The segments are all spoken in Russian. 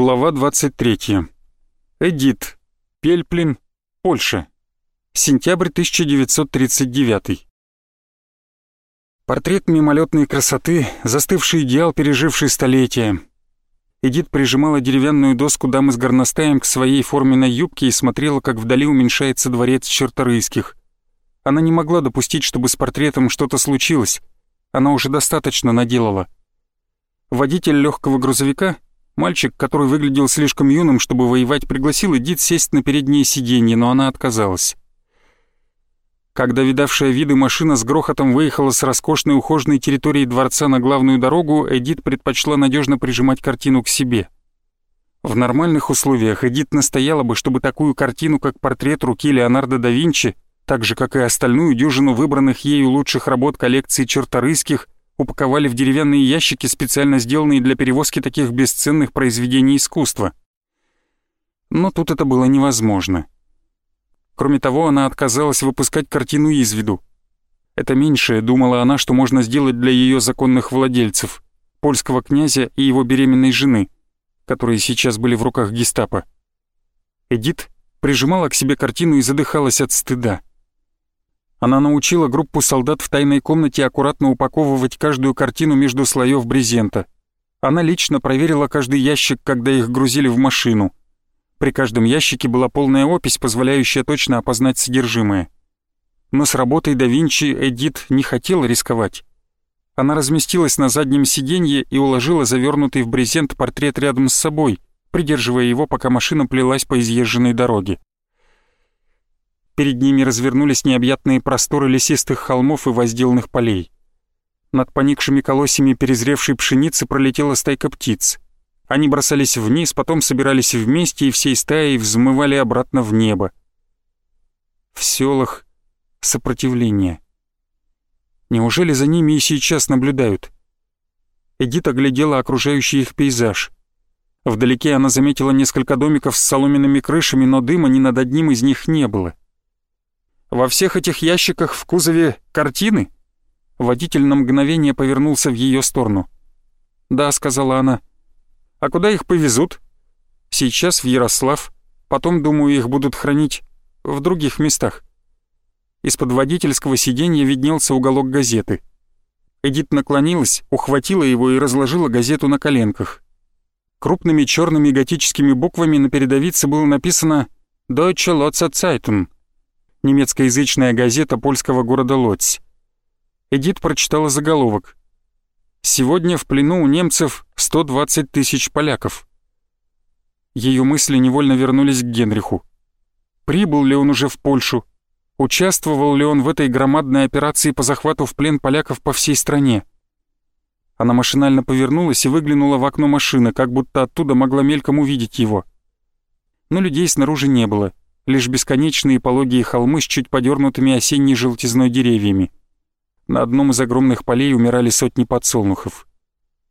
Глава 23. Эдит. Пельплин. Польша. Сентябрь 1939. Портрет мимолетной красоты, застывший идеал, переживший столетия. Эдит прижимала деревянную доску дамы с горностаем к своей форменной юбке и смотрела, как вдали уменьшается дворец черторийских. Она не могла допустить, чтобы с портретом что-то случилось. Она уже достаточно наделала. Водитель легкого грузовика — Мальчик, который выглядел слишком юным, чтобы воевать, пригласил Эдит сесть на переднее сиденье, но она отказалась. Когда видавшая виды машина с грохотом выехала с роскошной ухоженной территории дворца на главную дорогу, Эдит предпочла надежно прижимать картину к себе. В нормальных условиях Эдит настояла бы, чтобы такую картину, как портрет руки Леонардо да Винчи, так же, как и остальную дюжину выбранных ею лучших работ коллекции черторыйских, упаковали в деревянные ящики, специально сделанные для перевозки таких бесценных произведений искусства. Но тут это было невозможно. Кроме того, она отказалась выпускать картину из виду. Это меньшее, думала она, что можно сделать для ее законных владельцев, польского князя и его беременной жены, которые сейчас были в руках гестапо. Эдит прижимала к себе картину и задыхалась от стыда. Она научила группу солдат в тайной комнате аккуратно упаковывать каждую картину между слоев брезента. Она лично проверила каждый ящик, когда их грузили в машину. При каждом ящике была полная опись, позволяющая точно опознать содержимое. Но с работой да Винчи Эдит не хотела рисковать. Она разместилась на заднем сиденье и уложила завернутый в брезент портрет рядом с собой, придерживая его, пока машина плелась по изъезженной дороге. Перед ними развернулись необъятные просторы лесистых холмов и возделанных полей. Над поникшими колосьями перезревшей пшеницы пролетела стайка птиц. Они бросались вниз, потом собирались вместе и всей стаей взмывали обратно в небо. В селах сопротивление. Неужели за ними и сейчас наблюдают? Эдит оглядела окружающий их пейзаж. Вдалеке она заметила несколько домиков с соломенными крышами, но дыма ни над одним из них не было. Во всех этих ящиках в кузове картины?» Водитель на мгновение повернулся в ее сторону. «Да», — сказала она. «А куда их повезут?» «Сейчас в Ярослав. Потом, думаю, их будут хранить в других местах». Из-под водительского сиденья виднелся уголок газеты. Эдит наклонилась, ухватила его и разложила газету на коленках. Крупными черными готическими буквами на передовице было написано «Deutsche Lotzer Zeitung», немецкоязычная газета польского города Лодзь. Эдит прочитала заголовок. «Сегодня в плену у немцев 120 тысяч поляков». Ее мысли невольно вернулись к Генриху. Прибыл ли он уже в Польшу? Участвовал ли он в этой громадной операции по захвату в плен поляков по всей стране? Она машинально повернулась и выглянула в окно машины, как будто оттуда могла мельком увидеть его. Но людей снаружи не было лишь бесконечные пологие холмы с чуть подернутыми осенней желтизной деревьями. На одном из огромных полей умирали сотни подсолнухов.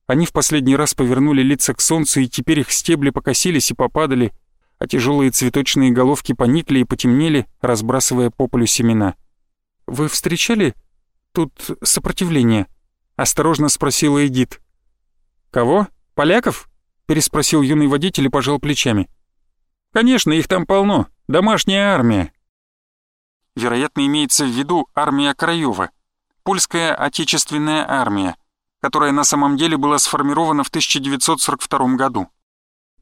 Они в последний раз повернули лица к солнцу, и теперь их стебли покосились и попадали, а тяжелые цветочные головки поникли и потемнели, разбрасывая по полю семена. «Вы встречали тут сопротивление?» — осторожно спросила Эдит. «Кого? Поляков?» — переспросил юный водитель и пожал плечами. «Конечно, их там полно. Домашняя армия. Вероятно, имеется в виду армия Краева, польская отечественная армия, которая на самом деле была сформирована в 1942 году.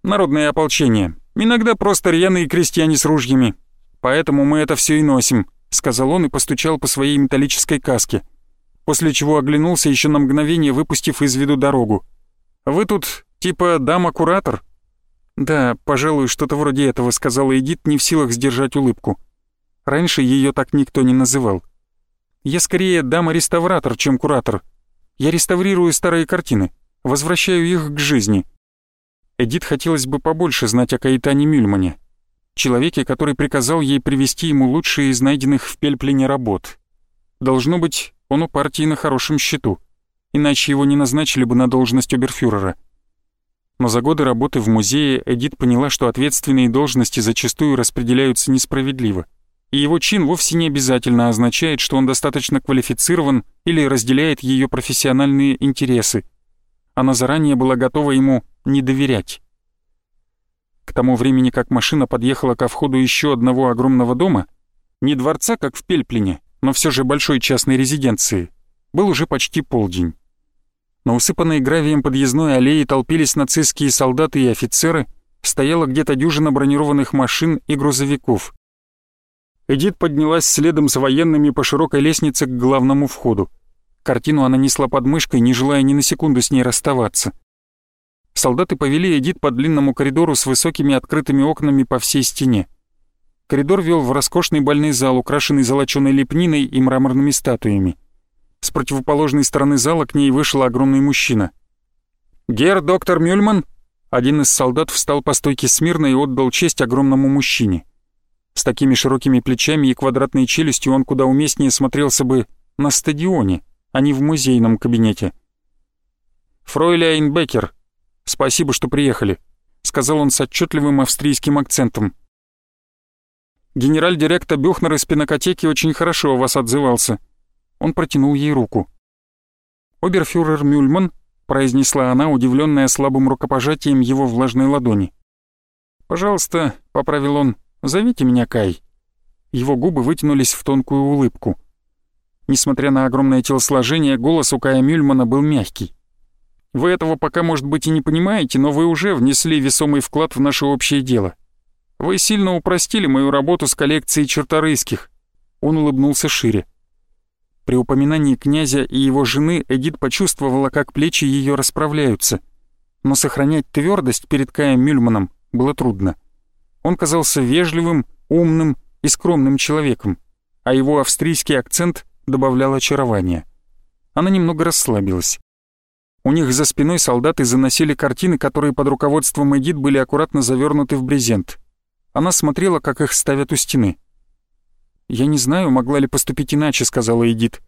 Народное ополчение. Иногда просто рьяные крестьяне с ружьями. Поэтому мы это все и носим, сказал он и постучал по своей металлической каске, после чего оглянулся еще на мгновение, выпустив из виду дорогу. «Вы тут типа дама-куратор?» «Да, пожалуй, что-то вроде этого», — сказала Эдит, не в силах сдержать улыбку. Раньше ее так никто не называл. «Я скорее дама-реставратор, чем куратор. Я реставрирую старые картины, возвращаю их к жизни». Эдит хотелось бы побольше знать о Каэтане Мюльмане, человеке, который приказал ей привести ему лучшие из найденных в Пельплине работ. Должно быть, он у партии на хорошем счету, иначе его не назначили бы на должность оберфюрера но за годы работы в музее Эдит поняла, что ответственные должности зачастую распределяются несправедливо, и его чин вовсе не обязательно означает, что он достаточно квалифицирован или разделяет ее профессиональные интересы. Она заранее была готова ему не доверять. К тому времени, как машина подъехала ко входу еще одного огромного дома, не дворца, как в Пельплине, но все же большой частной резиденции, был уже почти полдень. На усыпанной гравием подъездной аллее толпились нацистские солдаты и офицеры, стояла где-то дюжина бронированных машин и грузовиков. Эдит поднялась следом с военными по широкой лестнице к главному входу. Картину она несла под мышкой, не желая ни на секунду с ней расставаться. Солдаты повели Эдит по длинному коридору с высокими открытыми окнами по всей стене. Коридор вел в роскошный больный зал, украшенный золоченой лепниной и мраморными статуями. С противоположной стороны зала к ней вышел огромный мужчина. «Гер, доктор Мюльман?» Один из солдат встал по стойке смирно и отдал честь огромному мужчине. С такими широкими плечами и квадратной челюстью он куда уместнее смотрелся бы на стадионе, а не в музейном кабинете. «Фройляйн Беккер, спасибо, что приехали», — сказал он с отчетливым австрийским акцентом. «Генераль-директор Бюхнер из пинокотеки очень хорошо о вас отзывался». Он протянул ей руку. Оберфюрер Мюльман произнесла она, удивленная слабым рукопожатием его влажной ладони. «Пожалуйста», — поправил он, — «зовите меня Кай». Его губы вытянулись в тонкую улыбку. Несмотря на огромное телосложение, голос у Кая Мюльмана был мягкий. «Вы этого пока, может быть, и не понимаете, но вы уже внесли весомый вклад в наше общее дело. Вы сильно упростили мою работу с коллекцией черторыйских». Он улыбнулся шире. При упоминании князя и его жены Эдит почувствовала, как плечи ее расправляются. Но сохранять твердость перед Каем Мюльманом было трудно. Он казался вежливым, умным и скромным человеком, а его австрийский акцент добавлял очарования. Она немного расслабилась. У них за спиной солдаты заносили картины, которые под руководством Эдит были аккуратно завернуты в брезент. Она смотрела, как их ставят у стены. «Я не знаю, могла ли поступить иначе», — сказала Эдит.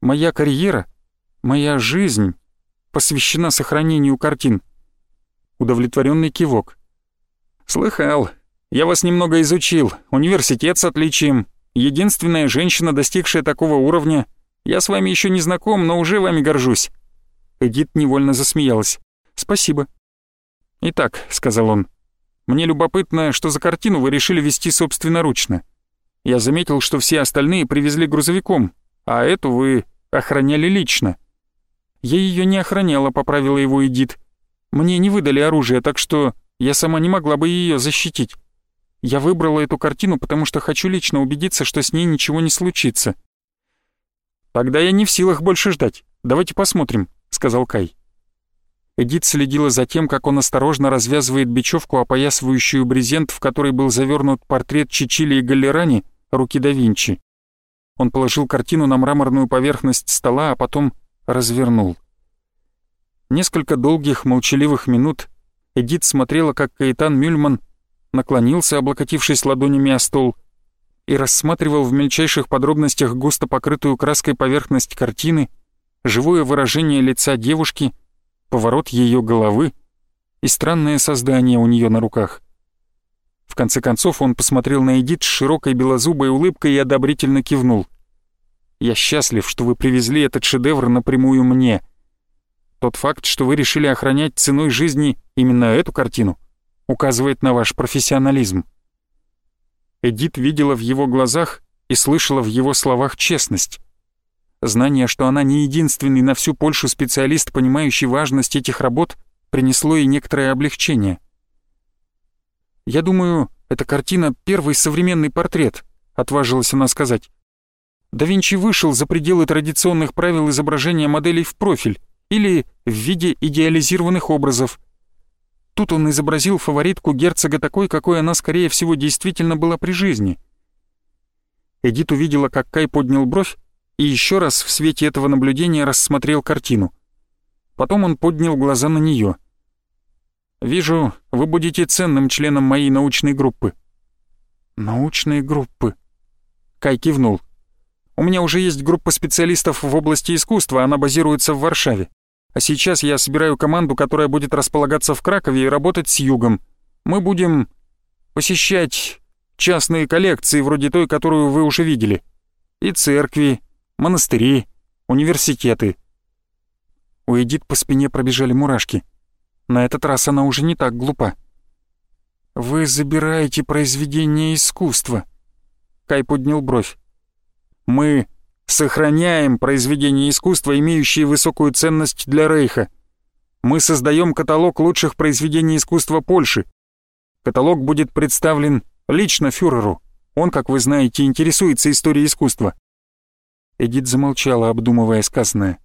«Моя карьера, моя жизнь посвящена сохранению картин». Удовлетворенный кивок. «Слыхал. Я вас немного изучил. Университет с отличием. Единственная женщина, достигшая такого уровня. Я с вами еще не знаком, но уже вами горжусь». Эдит невольно засмеялась. «Спасибо». «Итак», — сказал он, — «мне любопытно, что за картину вы решили вести собственноручно». Я заметил, что все остальные привезли грузовиком, а эту вы охраняли лично». «Я ее не охраняла», — поправила его Эдит. «Мне не выдали оружие, так что я сама не могла бы ее защитить. Я выбрала эту картину, потому что хочу лично убедиться, что с ней ничего не случится». «Тогда я не в силах больше ждать. Давайте посмотрим», — сказал Кай. Эдит следила за тем, как он осторожно развязывает бечевку, опоясывающую брезент, в который был завернут портрет Чичили и Галлерани, руки да Винчи. Он положил картину на мраморную поверхность стола, а потом развернул. Несколько долгих молчаливых минут Эдит смотрела, как Каэтан Мюльман наклонился, облокотившись ладонями о стол, и рассматривал в мельчайших подробностях густо покрытую краской поверхность картины, живое выражение лица девушки, поворот ее головы и странное создание у нее на руках. В конце концов он посмотрел на Эдит с широкой белозубой улыбкой и одобрительно кивнул. «Я счастлив, что вы привезли этот шедевр напрямую мне. Тот факт, что вы решили охранять ценой жизни именно эту картину, указывает на ваш профессионализм». Эдит видела в его глазах и слышала в его словах честность. Знание, что она не единственный на всю Польшу специалист, понимающий важность этих работ, принесло ей некоторое облегчение. «Я думаю, эта картина — первый современный портрет», — отважилась она сказать. Да Винчи вышел за пределы традиционных правил изображения моделей в профиль или в виде идеализированных образов. Тут он изобразил фаворитку герцога такой, какой она, скорее всего, действительно была при жизни. Эдит увидела, как Кай поднял бровь и еще раз в свете этого наблюдения рассмотрел картину. Потом он поднял глаза на нее — Вижу, вы будете ценным членом моей научной группы». «Научные группы?» Кай кивнул. «У меня уже есть группа специалистов в области искусства, она базируется в Варшаве. А сейчас я собираю команду, которая будет располагаться в Кракове и работать с югом. Мы будем посещать частные коллекции, вроде той, которую вы уже видели. И церкви, монастыри, университеты». У Эдит по спине пробежали мурашки. На этот раз она уже не так глупа. «Вы забираете произведение искусства». Кай поднял бровь. «Мы сохраняем произведения искусства, имеющие высокую ценность для Рейха. Мы создаем каталог лучших произведений искусства Польши. Каталог будет представлен лично фюреру. Он, как вы знаете, интересуется историей искусства». Эдит замолчала, обдумывая сказанное.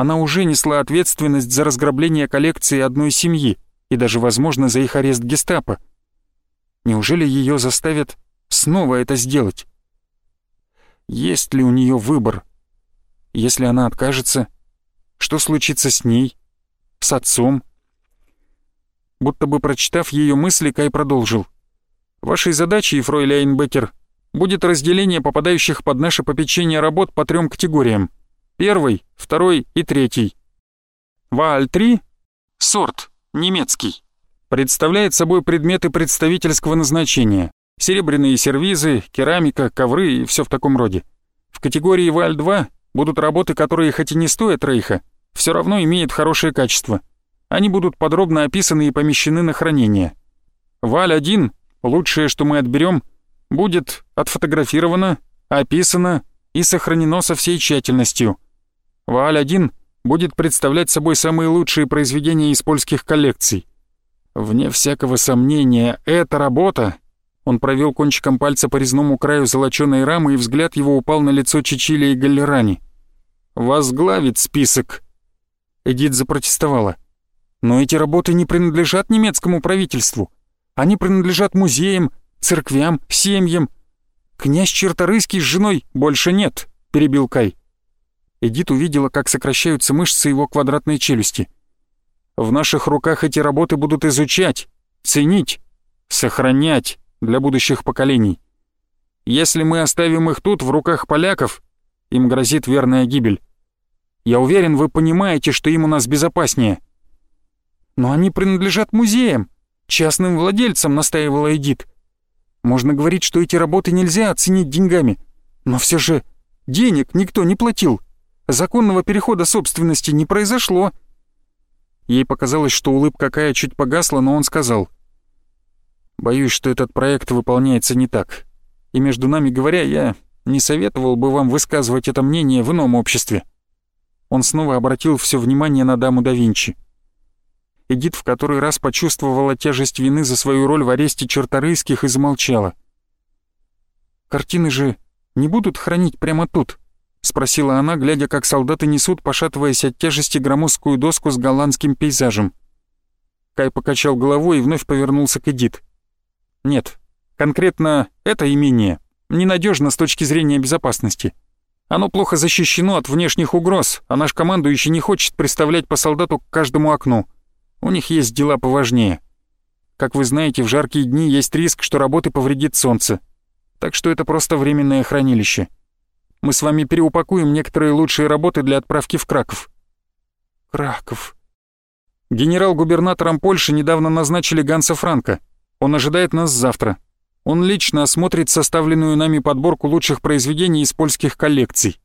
Она уже несла ответственность за разграбление коллекции одной семьи и даже, возможно, за их арест гестапо. Неужели ее заставят снова это сделать? Есть ли у нее выбор? Если она откажется, что случится с ней, с отцом? Будто бы прочитав ее мысли, Кай продолжил. «Вашей задачей, фройляйн Беккер, будет разделение попадающих под наше попечение работ по трем категориям. Первый, второй и третий. Вааль-3 — сорт, немецкий. Представляет собой предметы представительского назначения. Серебряные сервизы, керамика, ковры и все в таком роде. В категории Вааль-2 будут работы, которые хоть и не стоят рейха, все равно имеют хорошее качество. Они будут подробно описаны и помещены на хранение. Валь-1, лучшее, что мы отберем, будет отфотографировано, описано и сохранено со всей тщательностью. Вааль-1 будет представлять собой самые лучшие произведения из польских коллекций. Вне всякого сомнения, эта работа... Он провел кончиком пальца по резному краю золоченой рамы, и взгляд его упал на лицо Чичили и Галлерани. «Возглавит список!» Эдит запротестовала. «Но эти работы не принадлежат немецкому правительству. Они принадлежат музеям, церквям, семьям. Князь Черторыйский с женой больше нет», — перебил Кай. Эдит увидела, как сокращаются мышцы его квадратной челюсти. «В наших руках эти работы будут изучать, ценить, сохранять для будущих поколений. Если мы оставим их тут, в руках поляков, им грозит верная гибель. Я уверен, вы понимаете, что им у нас безопаснее». «Но они принадлежат музеям, частным владельцам», — настаивала Эдит. Можно говорить, что эти работы нельзя оценить деньгами, но все же денег никто не платил. Законного перехода собственности не произошло. Ей показалось, что улыбка Кая чуть погасла, но он сказал. «Боюсь, что этот проект выполняется не так. И между нами говоря, я не советовал бы вам высказывать это мнение в ином обществе». Он снова обратил все внимание на даму да Винчи. Эдит в который раз почувствовала тяжесть вины за свою роль в аресте черторыйских и замолчала. «Картины же не будут хранить прямо тут?» — спросила она, глядя, как солдаты несут, пошатываясь от тяжести громоздкую доску с голландским пейзажем. Кай покачал головой и вновь повернулся к Эдит. «Нет, конкретно это имение ненадежно с точки зрения безопасности. Оно плохо защищено от внешних угроз, а наш командующий не хочет представлять по солдату к каждому окну. У них есть дела поважнее. Как вы знаете, в жаркие дни есть риск, что работы повредит солнце. Так что это просто временное хранилище. Мы с вами переупакуем некоторые лучшие работы для отправки в Краков». «Краков...» Генерал-губернатором Польши недавно назначили Ганса Франка. Он ожидает нас завтра. Он лично осмотрит составленную нами подборку лучших произведений из польских коллекций.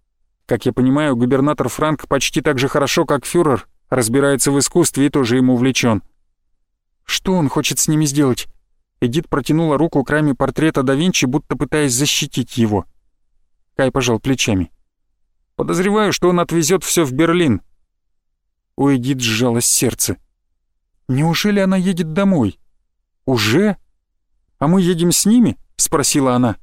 Как я понимаю, губернатор Франк почти так же хорошо, как фюрер, разбирается в искусстве и тоже ему увлечен. Что он хочет с ними сделать? Эдит протянула руку к раме портрета да Винчи, будто пытаясь защитить его. Кай пожал плечами. «Подозреваю, что он отвезет все в Берлин». У Эдит сжалось сердце. «Неужели она едет домой? Уже? А мы едем с ними?» — спросила она.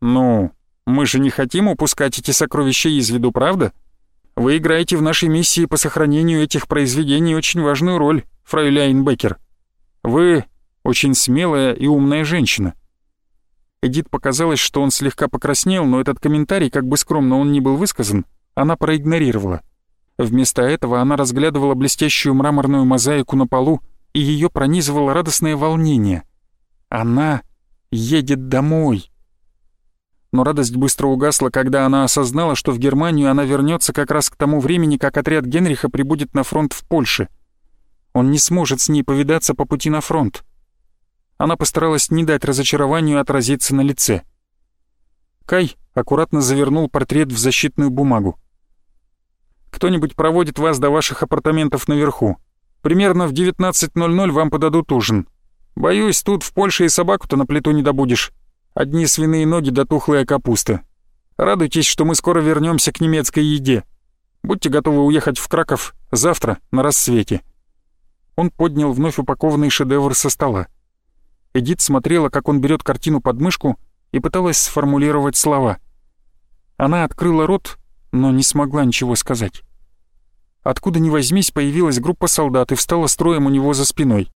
«Ну, мы же не хотим упускать эти сокровища из виду, правда?» Вы играете в нашей миссии по сохранению этих произведений очень важную роль, фройляйн Беккер. Вы очень смелая и умная женщина». Эдит показалось, что он слегка покраснел, но этот комментарий, как бы скромно он ни был высказан, она проигнорировала. Вместо этого она разглядывала блестящую мраморную мозаику на полу, и ее пронизывало радостное волнение. Она едет домой но радость быстро угасла, когда она осознала, что в Германию она вернется как раз к тому времени, как отряд Генриха прибудет на фронт в Польше. Он не сможет с ней повидаться по пути на фронт. Она постаралась не дать разочарованию отразиться на лице. Кай аккуратно завернул портрет в защитную бумагу. «Кто-нибудь проводит вас до ваших апартаментов наверху. Примерно в 19.00 вам подадут ужин. Боюсь, тут в Польше и собаку-то на плиту не добудешь. Одни свиные ноги да тухлая капуста. Радуйтесь, что мы скоро вернемся к немецкой еде. Будьте готовы уехать в Краков завтра на рассвете». Он поднял вновь упакованный шедевр со стола. Эдит смотрела, как он берет картину под мышку и пыталась сформулировать слова. Она открыла рот, но не смогла ничего сказать. Откуда ни возьмись, появилась группа солдат и встала строем у него за спиной.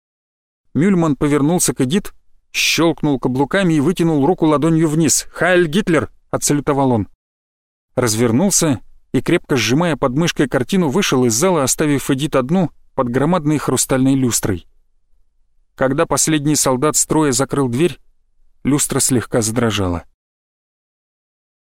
Мюльман повернулся к Эдит, щелкнул каблуками и вытянул руку ладонью вниз. «Хайль Гитлер!» — отсалютовал он. Развернулся и, крепко сжимая под мышкой картину, вышел из зала, оставив Эдит одну под громадной хрустальной люстрой. Когда последний солдат строя закрыл дверь, люстра слегка задрожала.